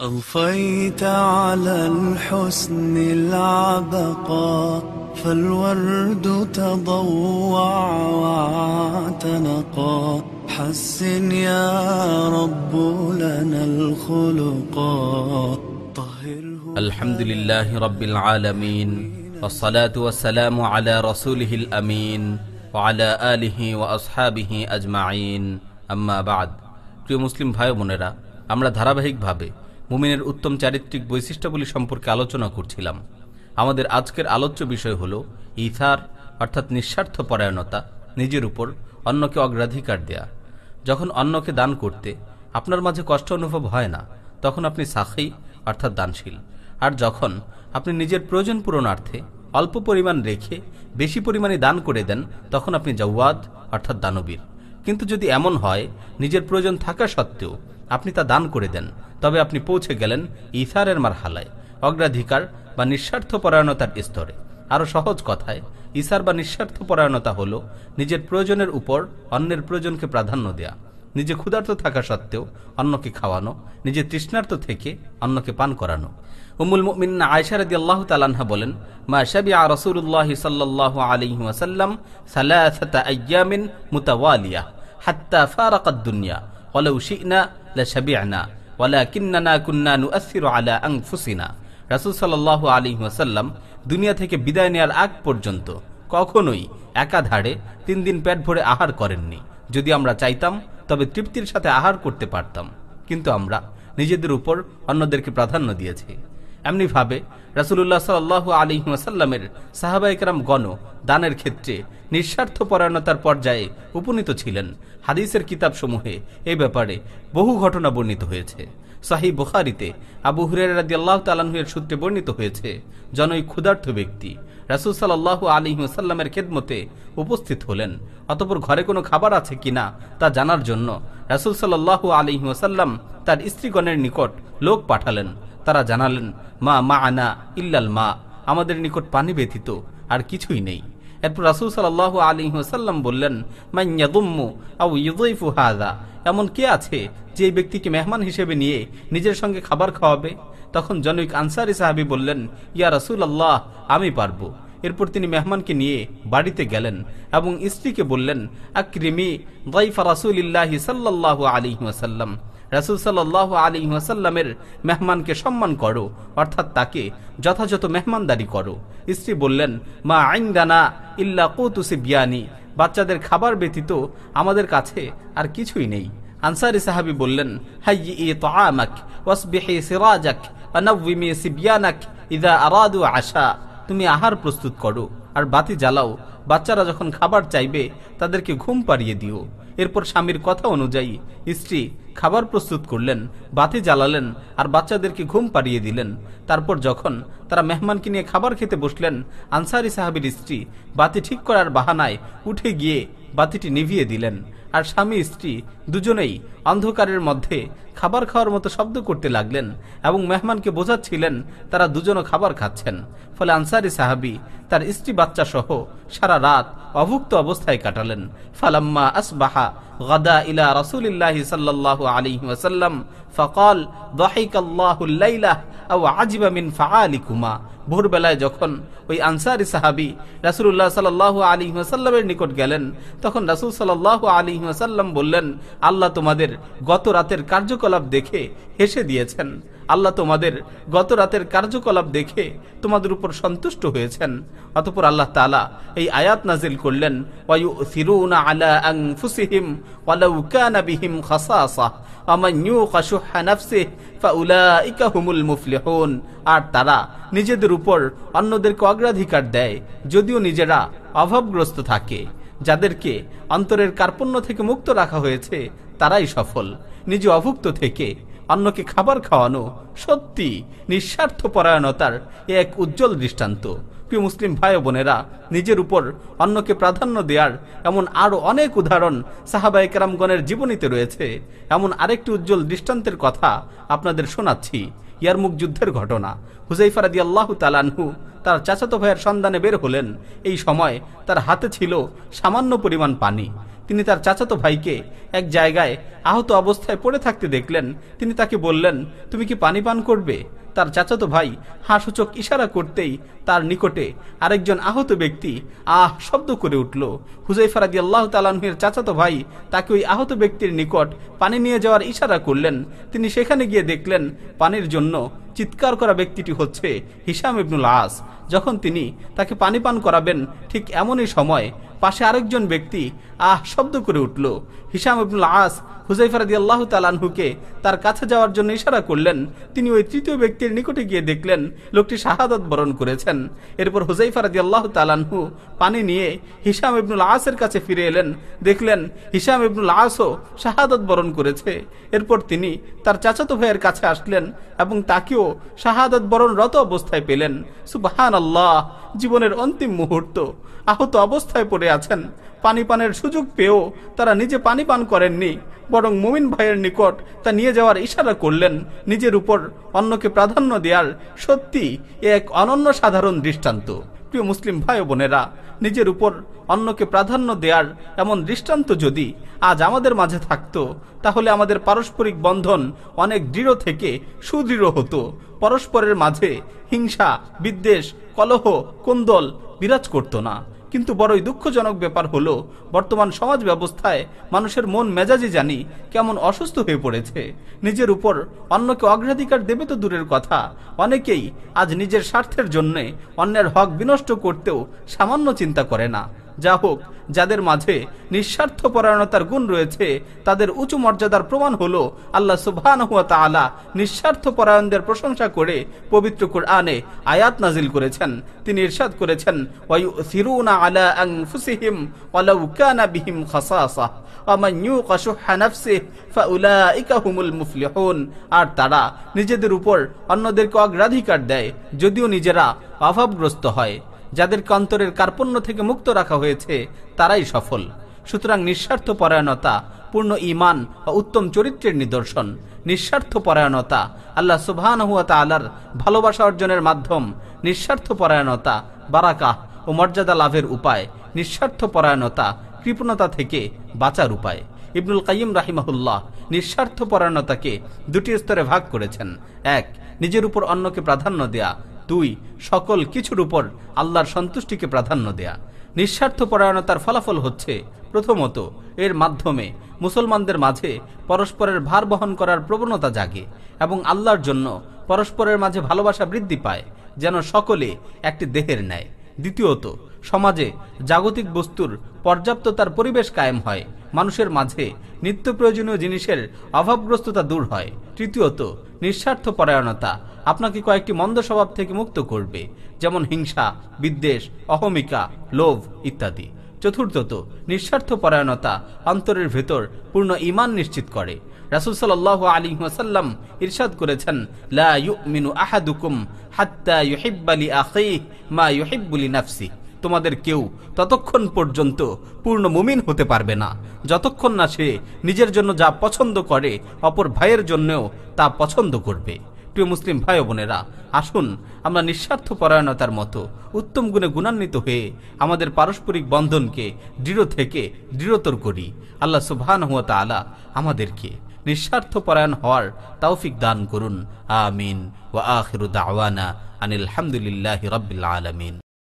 أضفيت على الحسن العبقى فالورد تضوع واعتنقا حسن يا رب لنا الخلقا طهره الحمد لله رب العالمين والصلاة والسلام على رسوله الأمين وعلى آله وأصحابه أجمعين أما بعد প্রিয় মুসলিম ভাই বোনেরা আমরা ধারাবাহিকভাবে মুমিনের উত্তম চারিত্রিক বৈশিষ্ট্যগুলি সম্পর্কে আলোচনা করছিলাম। আমাদের আজকের আলোচ্য বিষয় হল ইথার, অর্থাৎ নিঃস্বার্থ পরায়ণতা নিজের উপর অন্যকে অগ্রাধিকার দেয়া। যখন অন্যকে দান করতে আপনার মাঝে কষ্ট অনুভব হয় না, তখন আপনি সাখী অর্থাৎ দানশীল। আর যখন আপনি নিজের প্রয়োজন পূরণার্থে অল্প পরিমাণ রেখে বেশি পরিমাণে দান করে দেন, তখন আপনি জাওয়াদ অর্থাৎ দানবীর। কিন্তু যদি এমন হয়, নিজের প্রয়োজন থাকা সত্ত্বেও আপনি তা দান করে দেন। তবে আপনি পৌঁছে গেলেন ইসারের মারহালায়, অগ্রাধিকার বা নিঃস্বার্থ পরায়ণতার স্তরে। আরও সহজ কথায়, ইসার বা নিঃস্বার্থ পরায়ণতা হল নিজের প্রয়োজনের উপর অন্যের প্রয়োজনকে প্রাধান্য দেয়া। নিজে ক্ষুধার্ত থাকা সত্ত্বেও অন্যকে খাওয়ানো, নিজে তৃষ্ণার্ত থেকে অন্যকে পান করানো। উমুল মুমিনা আয়সা রাদি আল্লাহ তালানহা বলেন, মা শাবিআ রাসূলুল্লাহ সাল্লাল্লাহু আলাইহি ওয়াসাল্লাম সালাসাতা আইয়ামিন মুতাওয়ালিয়া হাত্তা ফারাকাদ দুনিয়া। ওয়ালাউ শি'না লাশাবি'না ওয়ালাকিন্নানা কুন্না নুআসসিরু আলা আনফুসিনা। রাসূল সাল্লাল্লাহু আলাইহি ওয়াসাল্লাম দুনিয়া থেকে বিদায় নেয়ার আগ পর্যন্ত কখনোই একাধারে তিন দিন পেট ভরে আহার করেননি। যদি আমরা চাইতাম, তবে তৃপ্তির সাথে আহার করতে পারতাম। কিন্তু আমরা নিজেদের উপর অন্যদেরকে প্রাধান্য দিয়েছি। এমনিভাবে রাসুল্লাহ সাল আলী ওয়াসাল্লামের সাহাবাইকরাম গণ দানের ক্ষেত্রে নিঃস্বার্থ পরায়ণতার পর্যায়ে উপনীত ছিলেন। হাদিসের কিতাবসমূহে এ ব্যাপারে বহু ঘটনা বর্ণিত হয়েছে। সাহি বুখারিতে আবু হুরেরাদি আল্লাহ তালাহুয়ের সূত্রে বর্ণিত হয়েছে জনই ক্ষুধার্থ ব্যক্তি রাসুল সাল্লাহ আলী ওসাল্লামের খেদমতে উপস্থিত হলেন, অতপর ঘরে কোনো খাবার আছে কিনা তা জানার জন্য রাসুল সাল্লাহ আলী তার স্ত্রীগণের নিকট লোক পাঠালেন। তারা জানালেন, মা মা আনা ইল্লাল মা। আমাদের নিকট পানি ব্যতীত আর কিছুই নেই। এরপর রাসুল সাল্লাহ আলী ওসাল্লাম বললেন এমন কে আছে যে ব্যক্তিকে মেহমান হিসেবে নিয়ে নিজের সঙ্গে খাবার খাওয়াবে? তখন জনৈক আনসারি সাহাবি বললেন, ইয়া রাসুল আল্লাহ আমি পারব। এরপর তিনি মেহমানকে নিয়ে বাড়িতে গেলেন এবং স্ত্রীকে বললেন, আক্রিমি দাইফা রাসুলিল্লাহ সাল্লাহ আলী ওয়াসাল্লাম। রাসুল সাল্লাহ আলী ওয়াসাল্লামের মেহমানকে সম্মান করো, অর্থাৎ তাকে যথাযথ মেহমানদারি করো। স্ত্রী বললেন, মা আইন দানা ইল্লা কৌতুসি বিয়ানি বাচ্চাদের খাবার ব্যতীত আমাদের কাছে আর কিছুই নেই। আনসারি সাহাবি বললেন হাইয়ি ই তাআমাক, ওয়াসবিহি সিরাজাক ওয়ানাওয়িমি সিবিয়ানাক ইদা আরাদু আশা। তুমি আহার প্রস্তুত করো, আর বাতি জ্বালাও। বাচ্চারা যখন খাবার চাইবে, তাদেরকে ঘুম পাড়িয়ে দিও। এরপর স্বামীর কথা অনুযায়ী স্ত্রী খাবার প্রস্তুত করলেন, বাতি জ্বালালেন আর বাচ্চাদেরকে ঘুম পাড়িয়ে দিলেন। তারপর যখন তারা মেহমানকে নিয়ে খাবার খেতে বসলেন, আনসারি সাহাবির স্ত্রী বাতি ঠিক করার বাহানায় উঠে গিয়ে বাতিটি নিভিয়ে দিলেন। আর স্বামী, স্ত্রী দুজনেই অন্ধকারের মধ্যে খাবার খাওয়ার মতো শব্দ করতে লাগলেন এবং মেহমানকে বোঝাচ্ছিলেন তারা দুজনও খাবার খাচ্ছেন। ফলে আনসারি সাহাবি তার স্ত্রী বাচ্চা সহ সারা রাত অভুক্ত অবস্থায় কাটালেন। ফালাম্মা আসবাহা গদা ইলা রসুলিল্লাহি সাল্লাহ আলী ফকাল দহিকাল্লাহু ও আজিবা মিন ফাআলিকুমা। ভোরবেলায় যখন ওই আনসারি সাহাবি রাসুল্লাহ সাল্লাহ আলী ওয়াসাল্লামের নিকট গেলেন, তখন রাসুল সাল্লাহ আলী ওয়াসাল্লাম বললেন, আল্লাহ তোমাদের গত রাতের কার্যকলাপ দেখে হেসে দিয়েছেন। আল্লাহ তোমাদের গত রাতের কার্যকলাপ দেখে তোমাদের উপর সন্তুষ্ট হয়েছেন। অতপর আল্লাহ তালা এই আয়াত নাজিল করলেন খাসাসা আর তারা নিজেদের উপর অন্যদেরকে অগ্রাধিকার দেয়, যদিও নিজেরা অভাবগ্রস্ত থাকে। যাদেরকে অন্তরের কার্পণ্য থেকে মুক্ত রাখা হয়েছে, তারাই সফল। নিজে অভুক্ত থেকে অন্যকে খাবার খাওয়ানো সত্যি নিঃস্বার্থ পরায়ণতার এক উজ্জ্বল দৃষ্টান্ত। প্রিয় মুসলিম ভাই বোনেরা, নিজের উপর অন্যকে প্রাধান্য দেওয়ার এমন আরও অনেক উদাহরণ সাহাবাই কেরামগণের জীবনীতে রয়েছে। এমন আরেকটি উজ্জ্বল দৃষ্টান্তের কথা আপনাদের শোনাচ্ছি। ইয়ারমুখ যুদ্ধের ঘটনা। হুজাইফারাদি আল্লাহ তালানহু তার চাচাতো ভাইয়ের সন্ধানে বের হলেন। এই সময় তার হাতে ছিল সামান্য পরিমাণ পানি। তিনি তার চাচাতো ভাইকে এক জায়গায় আহত অবস্থায় পড়ে থাকতে দেখলেন। তিনি তাকে বললেন, তুমি কি পানি পান করবে? তার চাচাতো ভাই হাসূচক ইশারা করতেই তার নিকটে আরেকজন আহত ব্যক্তি আহ শব্দ করে উঠল। হুজাইফারাদি আল্লাহ তালাহের চাচাতো ভাই তাকে ওই আহত ব্যক্তির নিকট পানি নিয়ে যাওয়ার ইশারা করলেন। তিনি সেখানে গিয়ে দেখলেন, পানির জন্য চিৎকার করা ব্যক্তিটি হচ্ছে হিসাম ইবনুল আস। যখন তিনি তাকে পানি পান করাবেন, ঠিক এমনই সময় পাশে আরেকজন ব্যক্তি, আহ, শব্দ করে উঠল। হিসাম ইবনুল আস হুজাইফারাদি আল্লাহ তালানহুকে তার কাছে যাওয়ার জন্য ইশারা করলেন। তিনি ওই তৃতীয় ব্যক্তির নিকটে গিয়ে দেখলেন, লোকটি শাহাদত বরণ করেছেন। এরপর হুজাইফারাদি আল্লাহ তালানহু পানি নিয়ে হিসাম ইবনুল আসের কাছে ফিরে এলেন। দেখলেন হিসাম ইবনুল আসও শাহাদত বরণ করেছে। এরপর তিনি তার চাচাতো ভাইয়ের কাছে আসলেন এবং তাকেও শাহাদত বরণরত অবস্থায় পেলেন। সুবাহান আল্লাহ জীবনের অন্তিম মুহূর্ত। আহত অবস্থায় পড়ে আছেন। পানি পানের সুযোগ পেয়েও তারা নিজে পানি পান করেননি, বরং মুমিন ভাইয়ের নিকট তা নিয়ে যাওয়ার ইশারা করলেন। নিজের উপর অন্যকে প্রাধান্য দেওয়ার সত্যি এক অনন্য সাধারণ দৃষ্টান্ত। প্রিয় মুসলিম ভাই বোনেরা, নিজের উপর অন্যকে প্রাধান্য দেওয়ার এমন দৃষ্টান্ত যদি আজ আমাদের মাঝে থাকতো, তাহলে আমাদের পারস্পরিক বন্ধন অনেক দৃঢ় থেকে সুদৃঢ় হতো। পরস্পরের মাঝে হিংসা, বিদ্বেষ কলহ, কোন্দল বিরাজ করত না। কিন্তু বড়ই দুঃখজনক ব্যাপার হলো, বর্তমান সমাজ ব্যবস্থায় মানুষের মন মেজাজি জানি কেমন অসুস্থ হয়ে পড়েছে। নিজের উপর অন্যকে অগ্রাধিকার দেবে তো দূরের কথা। অনেকেই আজ নিজের স্বার্থের জন্যে অন্যের হক বিনষ্ট করতেও সামান্য চিন্তা করে না। যা হোক, যাদের মাঝে নিঃস্বার্থ পরায়ণতার গুণ রয়েছে, তাদের উঁচু মর্যাদার প্রমাণ হলো আল্লাহ সুবহান হুয়া তাআলা নিঃস্বার্থ পরায়ণদের প্রশংসা করে পবিত্র কোরআনে আয়াত নাজিল করেছেন। তিনি ইরশাদ করেছেন আলা আর তারা নিজেদের উপর অন্যদেরকে অগ্রাধিকার দেয়, যদিও নিজেরা অভাবগ্রস্ত হয়। যাদেরকে অন্তরের কার্পণ্য থেকে মুক্ত রাখা হয়েছে, তারাই সফল। সুতরাং নিঃস্বার্থ পরায়ণতা পূর্ণ ইমান ও উত্তম চরিত্রের নিদর্শন। নিঃস্বার্থ পরায়ণতা আল্লাহ সুবহান হুয়া তালার ভালোবাসা অর্জনের মাধ্যম। নিঃস্বার্থ পরায়ণতা বারাকা ও মর্যাদা লাভের উপায়। নিঃস্বার্থ পরায়ণতা কৃপণতা থেকে বাঁচার উপায়। ইবনুল কাইম রাহিমাহুল্লাহ নিঃস্বার্থ পরায়ণতাকে দুটি স্তরে ভাগ করেছেন। এক, নিজের উপর অন্যকে প্রাধান্য দেয়া। দুই, সকল কিছুর উপর আল্লাহর সন্তুষ্টিকে প্রাধান্য দেয়া। নিঃস্বার্থ পরায়ণতার ফলাফল হচ্ছে, প্রথমত, এর মাধ্যমে মুসলমানদের মাঝে পরস্পরের ভার বহন করার প্রবণতা জাগে এবং আল্লাহর জন্য পরস্পরের মাঝে ভালোবাসা বৃদ্ধি পায়, যেন সকলে একটি দেহের ন্যায়। দ্বিতীয়ত, সমাজে জাগতিক বস্তুর পর্যাপ্ততার পরিবেশ কায়েম হয়, মানুষের মাঝে নিত্য প্রয়োজনীয় জিনিসের অভাবগ্রস্ততা দূর হয়। তৃতীয়ত নিঃস্বার্থ পরায়ণতা আপনাকে কয়েকটি মন্দ স্বভাব থেকে মুক্ত করবে, যেমন হিংসা, বিদ্বেষ, অহমিকা, লোভ ইত্যাদি। চতুর্থত নিঃস্বার্থ পরায়ণতা অন্তরের ভেতর পূর্ণ ইমান নিশ্চিত করে। রাসুল সাল আলী ইরশাদ করেছেন, লা আহাদুকুম মা তোমাদের কেউ ততক্ষণ পর্যন্ত পূর্ণ মুমিন হতে পারবে না। যতক্ষণ না সে নিজের জন্য যা পছন্দ করে, অপর ভাইয়ের জন্যও তা পছন্দ করবে। প্রিয় মুসলিম ভাই বোনেরা, আসুন আমরা নিঃস্বার্থ পরায়ণতার মতো উত্তম গুণে গুণান্বিত হয়ে আমাদের পারস্পরিক বন্ধনকে দৃঢ় থেকে দৃঢ়তর করি। আল্লাহ সুবহান হুয়া তাআলা আমাদেরকে নিঃস্বার্থ পরায়ণ হওয়ার তৌফিক দান করুন। আমিন। ওয়া আখিরু দাওয়ানা আনিল হামদুলিল্লাহি রাব্বিল আলামিন।